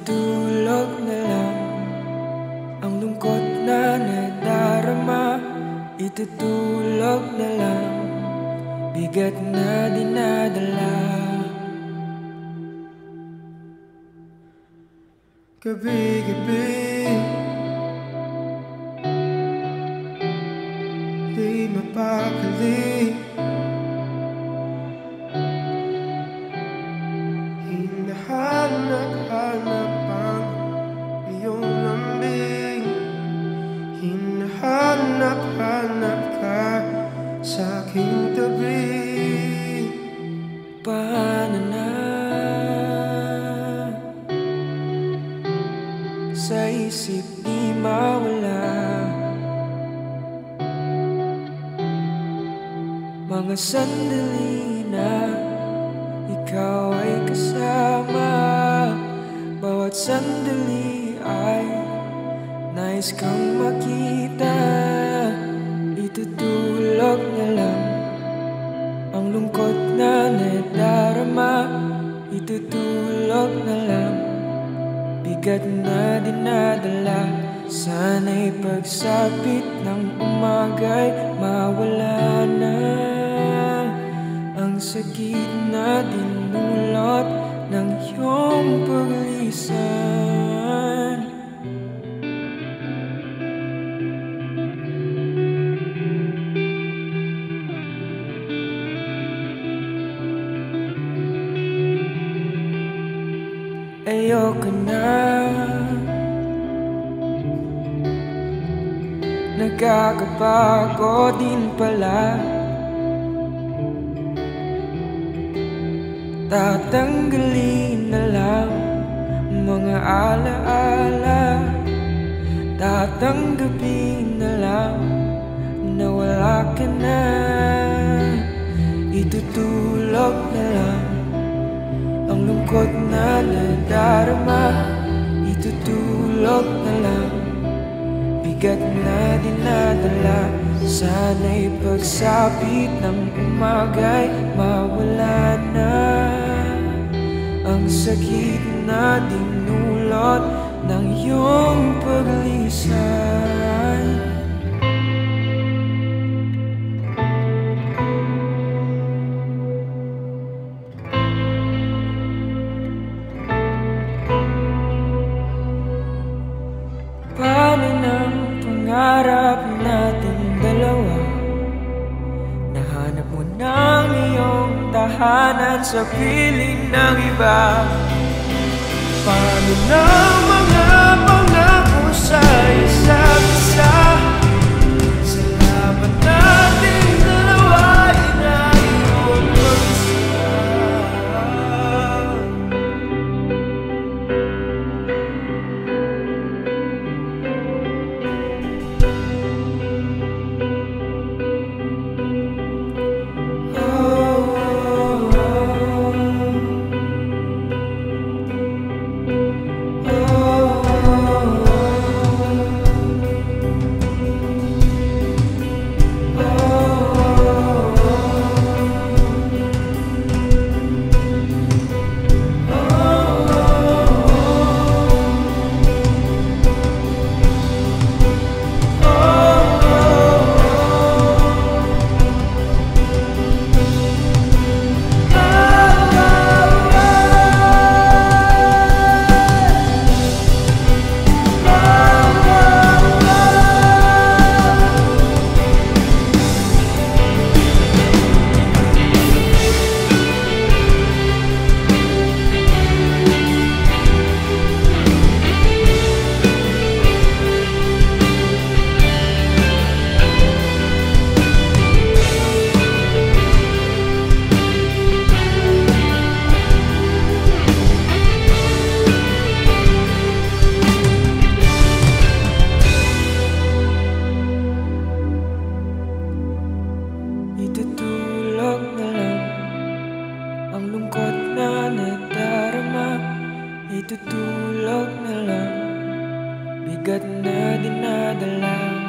Itutulog na lang. Ang lungkot na nadarama Itutulog na lang. Bigat na dinadala. Gabi-gabi. Di mapakali aking tabi. Paano na? Sa isip di mawala. Mga sandali na ikaw ay kasama. Bawat sandali ay Nais kang makita na nadarama Itutulog na lang. Bigat na dinadala Sana'y pagsapit ng umagay Mawala na. Ang sakit na dinulot Ng iyong paglisan Ayoko na. Nagkakapagod din pala. Tatanggalin na lang Mga alaala. Tatanggapin lungkot na nadarama Itutulog na lang. Bigat na dinadala Sana'y pagsapit ng umagay Mawala na. Ang sakit na dinulot Ng iyong paglisan tahanan sa piling ng iba. Paano na mga Itutulog na lang. Bigat na dinadala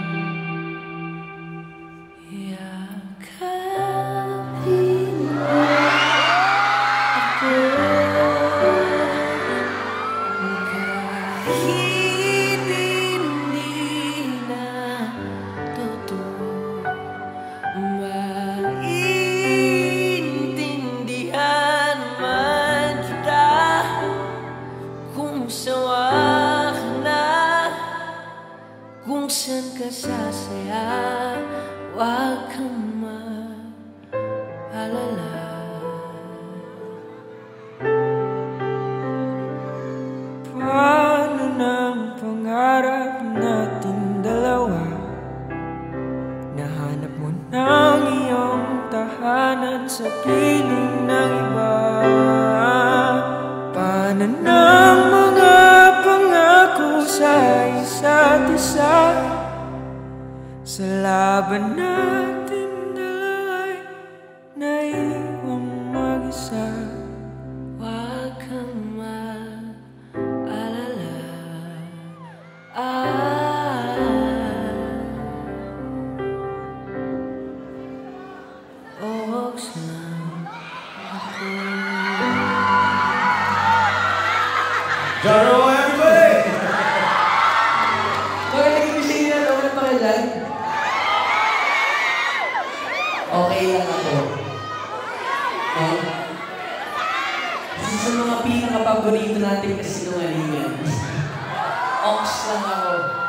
minsan ka sasaya Huwag kang mag-alala Paano ng pangarap natin dalawa? Nahanap mo ng iyong tahanan sa piling ng iba. Paano ng mga pangako sa isa't isa. Sa laban natin Okay lang ako. Ha? Isa sa mga pinaka-paborito natin kasi sinungalingan. Ox lang ako.